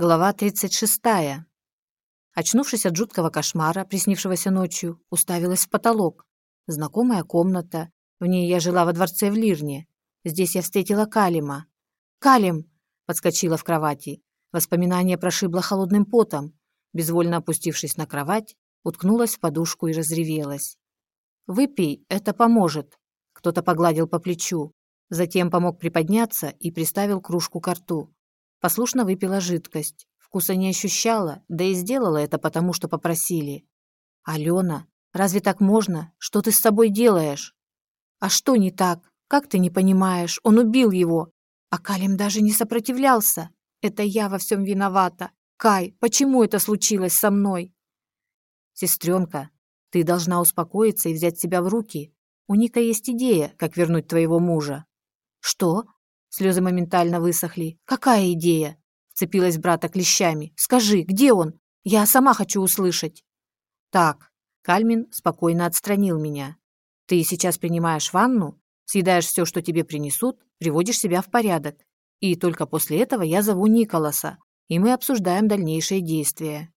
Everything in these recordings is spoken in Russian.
Глава 36. Очнувшись от жуткого кошмара, приснившегося ночью, уставилась в потолок. Знакомая комната. В ней я жила во дворце в Лирне. Здесь я встретила Калима. «Калим!» – подскочила в кровати. Воспоминание прошибло холодным потом. Безвольно опустившись на кровать, уткнулась в подушку и разревелась. «Выпей, это поможет!» Кто-то погладил по плечу. Затем помог приподняться и приставил кружку к рту. Послушно выпила жидкость. Вкуса не ощущала, да и сделала это потому, что попросили. «Алена, разве так можно? Что ты с собой делаешь?» «А что не так? Как ты не понимаешь? Он убил его!» А Калим даже не сопротивлялся. «Это я во всем виновата. Кай, почему это случилось со мной?» «Сестренка, ты должна успокоиться и взять себя в руки. У Ника есть идея, как вернуть твоего мужа». «Что?» Слезы моментально высохли. «Какая идея?» Вцепилась брата клещами. «Скажи, где он? Я сама хочу услышать». «Так». Кальмин спокойно отстранил меня. «Ты сейчас принимаешь ванну, съедаешь все, что тебе принесут, приводишь себя в порядок. И только после этого я зову Николаса, и мы обсуждаем дальнейшие действия».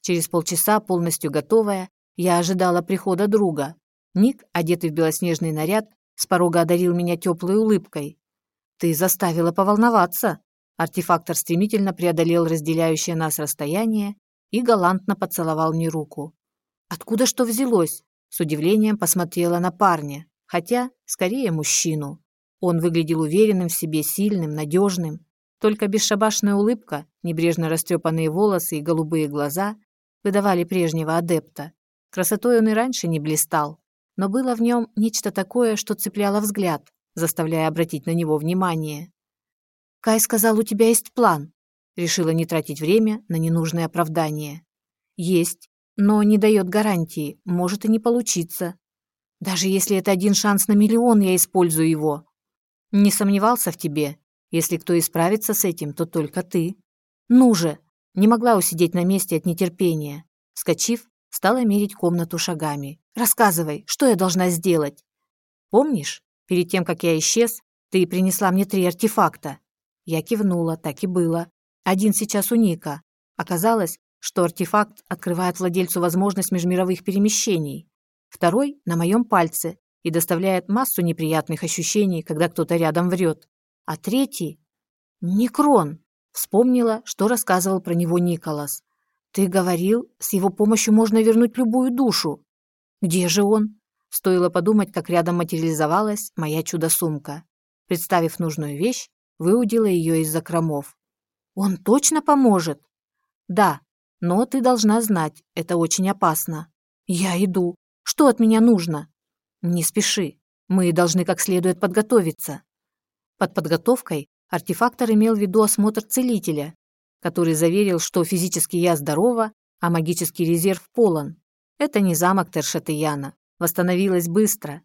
Через полчаса, полностью готовая, я ожидала прихода друга. Ник, одетый в белоснежный наряд, с порога одарил меня теплой улыбкой. «Ты заставила поволноваться!» Артефактор стремительно преодолел разделяющее нас расстояние и галантно поцеловал мне руку. «Откуда что взялось?» С удивлением посмотрела на парня, хотя, скорее, мужчину. Он выглядел уверенным в себе, сильным, надежным. Только бесшабашная улыбка, небрежно растрепанные волосы и голубые глаза выдавали прежнего адепта. Красотой он и раньше не блистал, но было в нем нечто такое, что цепляло взгляд, заставляя обратить на него внимание. «Кай сказал, у тебя есть план», решила не тратить время на ненужные оправдания. «Есть, но не дает гарантии, может и не получиться. Даже если это один шанс на миллион, я использую его. Не сомневался в тебе. Если кто и справится с этим, то только ты. Ну же!» Не могла усидеть на месте от нетерпения. Вскочив, стала мерить комнату шагами. «Рассказывай, что я должна сделать?» «Помнишь, Перед тем, как я исчез, ты принесла мне три артефакта. Я кивнула, так и было. Один сейчас у Ника. Оказалось, что артефакт открывает владельцу возможность межмировых перемещений. Второй на моем пальце и доставляет массу неприятных ощущений, когда кто-то рядом врет. А третий — Некрон. Вспомнила, что рассказывал про него Николас. Ты говорил, с его помощью можно вернуть любую душу. Где же он? Стоило подумать, как рядом материализовалась моя чудо-сумка. Представив нужную вещь, выудила ее из закромов. «Он точно поможет?» «Да, но ты должна знать, это очень опасно». «Я иду. Что от меня нужно?» «Не спеши. Мы должны как следует подготовиться». Под подготовкой артефактор имел в виду осмотр целителя, который заверил, что физически я здорова, а магический резерв полон. Это не замок Тершатыяна, Восстановилась быстро.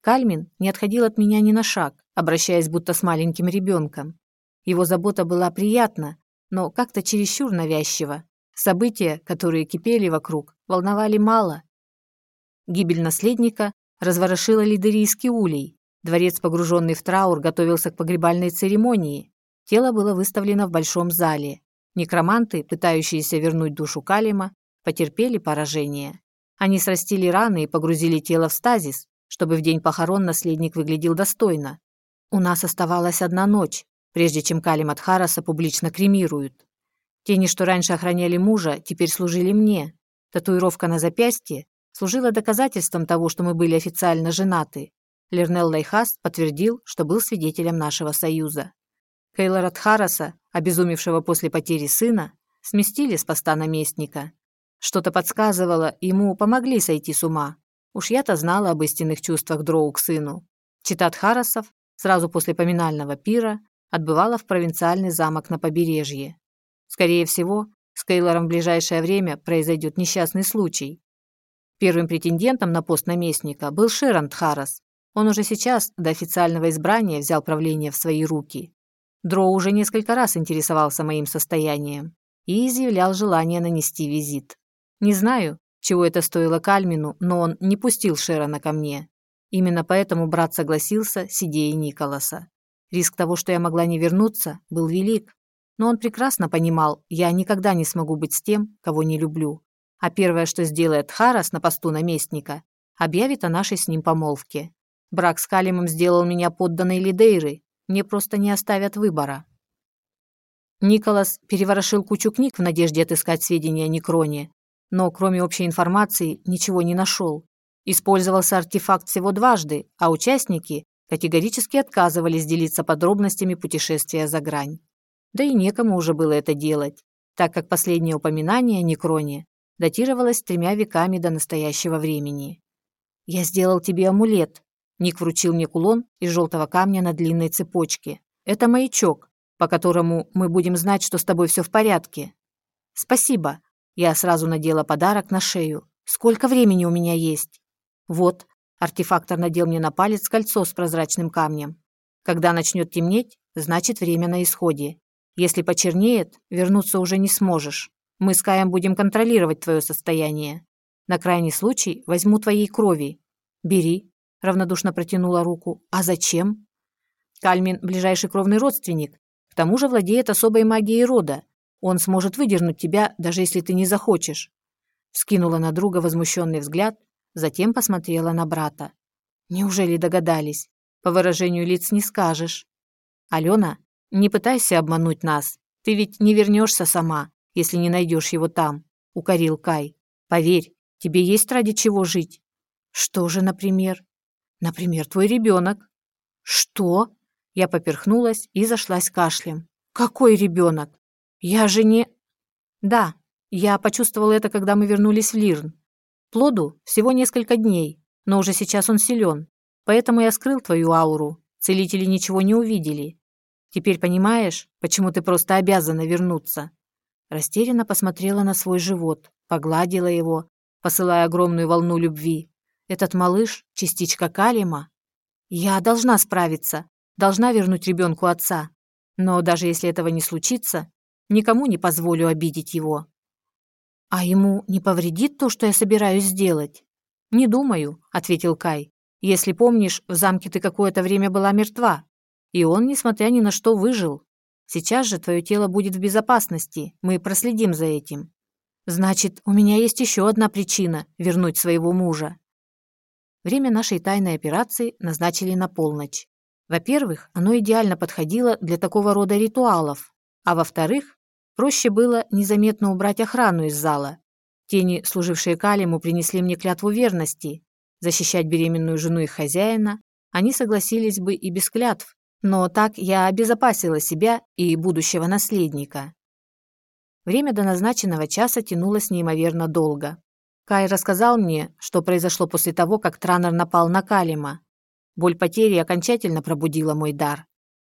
Кальмин не отходил от меня ни на шаг, обращаясь будто с маленьким ребенком. Его забота была приятна, но как-то чересчур навязчива. События, которые кипели вокруг, волновали мало. Гибель наследника разворошила лидерийский улей. Дворец, погруженный в траур, готовился к погребальной церемонии. Тело было выставлено в большом зале. Некроманты, пытающиеся вернуть душу Калима, потерпели поражение. Они срастили раны и погрузили тело в стазис, чтобы в день похорон наследник выглядел достойно. У нас оставалась одна ночь, прежде чем Калим Адхараса публично кремируют. Тени, что раньше охраняли мужа, теперь служили мне. Татуировка на запястье служила доказательством того, что мы были официально женаты. Лернел Лайхас подтвердил, что был свидетелем нашего союза. Кейлора Адхараса, обезумевшего после потери сына, сместили с поста наместника. Что-то подсказывало, ему помогли сойти с ума. Уж я-то знала об истинных чувствах Дроу к сыну. Читат Харасов сразу после поминального пира отбывала в провинциальный замок на побережье. Скорее всего, с Кейлором в ближайшее время произойдет несчастный случай. Первым претендентом на пост наместника был Шеранд Харас. Он уже сейчас до официального избрания взял правление в свои руки. Дроу уже несколько раз интересовался моим состоянием и изъявлял желание нанести визит. Не знаю, чего это стоило Кальмину, но он не пустил Шерона ко мне. Именно поэтому брат согласился с идеей Николаса. Риск того, что я могла не вернуться, был велик. Но он прекрасно понимал, я никогда не смогу быть с тем, кого не люблю. А первое, что сделает Харас на посту наместника, объявит о нашей с ним помолвке. Брак с Калимом сделал меня подданной Лидейры, мне просто не оставят выбора. Николас переворошил кучу книг в надежде отыскать сведения о Некроне, но кроме общей информации ничего не нашел. Использовался артефакт всего дважды, а участники категорически отказывались делиться подробностями путешествия за грань. Да и некому уже было это делать, так как последнее упоминание о Некроне датировалось тремя веками до настоящего времени. «Я сделал тебе амулет», Ник вручил мне кулон из желтого камня на длинной цепочке. «Это маячок, по которому мы будем знать, что с тобой все в порядке. Спасибо. Я сразу надела подарок на шею. Сколько времени у меня есть? Вот. Артефактор надел мне на палец кольцо с прозрачным камнем. Когда начнет темнеть, значит время на исходе. Если почернеет, вернуться уже не сможешь. Мы с Каем будем контролировать твое состояние. На крайний случай возьму твоей крови. Бери. Равнодушно протянула руку. А зачем? Кальмин – ближайший кровный родственник. К тому же владеет особой магией рода. Он сможет выдернуть тебя, даже если ты не захочешь. Скинула на друга возмущенный взгляд, затем посмотрела на брата. Неужели догадались? По выражению лиц не скажешь. Алена, не пытайся обмануть нас. Ты ведь не вернешься сама, если не найдешь его там, укорил Кай. Поверь, тебе есть ради чего жить. Что же, например? Например, твой ребенок. Что? Я поперхнулась и зашлась кашлем. «Какой ребенок? Я же не...» «Да, я почувствовала это, когда мы вернулись в Лирн. Плоду всего несколько дней, но уже сейчас он силен. Поэтому я скрыл твою ауру. Целители ничего не увидели. Теперь понимаешь, почему ты просто обязана вернуться?» Растерянно посмотрела на свой живот, погладила его, посылая огромную волну любви. «Этот малыш — частичка Калима. Я должна справиться должна вернуть ребенку отца. Но даже если этого не случится, никому не позволю обидеть его. А ему не повредит то, что я собираюсь сделать? Не думаю, ответил Кай. Если помнишь, в замке ты какое-то время была мертва, и он, несмотря ни на что, выжил. Сейчас же твое тело будет в безопасности, мы проследим за этим. Значит, у меня есть еще одна причина вернуть своего мужа. Время нашей тайной операции назначили на полночь. Во-первых, оно идеально подходило для такого рода ритуалов, а во-вторых, проще было незаметно убрать охрану из зала. Тени, служившие Калиму, принесли мне клятву верности. Защищать беременную жену их хозяина они согласились бы и без клятв, но так я обезопасила себя и будущего наследника. Время до назначенного часа тянулось неимоверно долго. Кай рассказал мне, что произошло после того, как Транер напал на Калима. Боль потери окончательно пробудила мой дар.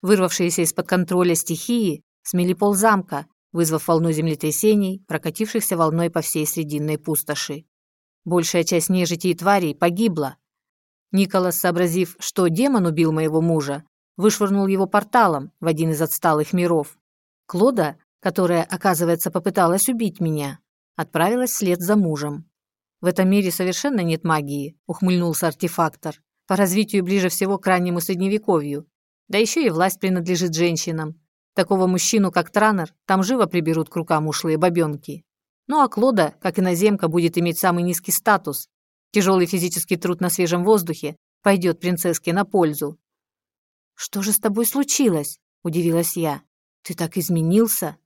Вырвавшиеся из-под контроля стихии смели пол замка, вызвав волну землетрясений, прокатившихся волной по всей срединной пустоши. Большая часть нежити и тварей погибла. Николас, сообразив, что демон убил моего мужа, вышвырнул его порталом в один из отсталых миров. Клода, которая, оказывается, попыталась убить меня, отправилась вслед за мужем. «В этом мире совершенно нет магии», — ухмыльнулся артефактор по развитию ближе всего к раннему средневековью. Да еще и власть принадлежит женщинам. Такого мужчину, как Транер, там живо приберут к рукам ушлые бабенки. Ну а Клода, как иноземка, будет иметь самый низкий статус. Тяжелый физический труд на свежем воздухе пойдет принцесске на пользу. «Что же с тобой случилось?» – удивилась я. «Ты так изменился?»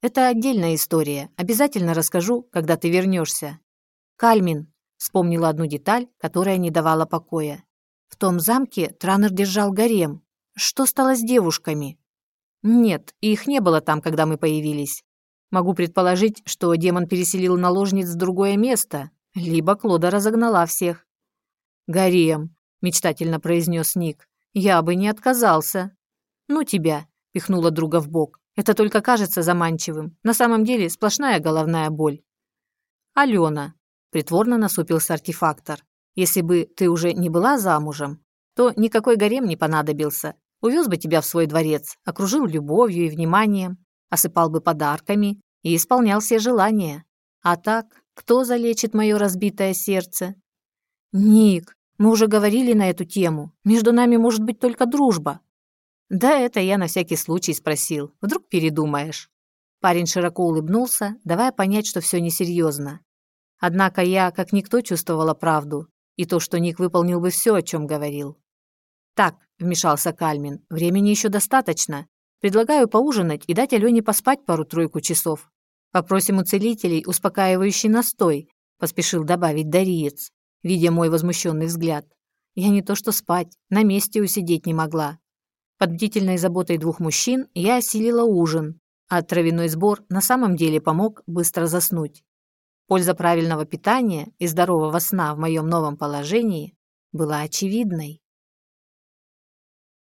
«Это отдельная история. Обязательно расскажу, когда ты вернешься». «Кальмин», – вспомнила одну деталь, которая не давала покоя. В том замке Транер держал гарем. Что стало с девушками? Нет, их не было там, когда мы появились. Могу предположить, что демон переселил наложниц в другое место, либо Клода разогнала всех. «Гарем», — мечтательно произнес Ник. «Я бы не отказался». «Ну тебя», — пихнула друга в бок. «Это только кажется заманчивым. На самом деле сплошная головная боль». «Алена», — притворно насупился артефактор. Если бы ты уже не была замужем, то никакой гарем не понадобился. Увез бы тебя в свой дворец, окружил любовью и вниманием, осыпал бы подарками и исполнял все желания. А так, кто залечит мое разбитое сердце? Ник, мы уже говорили на эту тему. Между нами может быть только дружба. Да это я на всякий случай спросил. Вдруг передумаешь. Парень широко улыбнулся, давая понять, что все несерьезно. Однако я, как никто, чувствовала правду и то, что Ник выполнил бы все, о чем говорил. «Так», — вмешался Кальмин, — «времени еще достаточно. Предлагаю поужинать и дать Алене поспать пару-тройку часов. Попросим у целителей успокаивающий настой», — поспешил добавить Дариец, видя мой возмущенный взгляд. Я не то что спать, на месте усидеть не могла. Под бдительной заботой двух мужчин я осилила ужин, а травяной сбор на самом деле помог быстро заснуть. Польза правильного питания и здорового сна в моем новом положении была очевидной.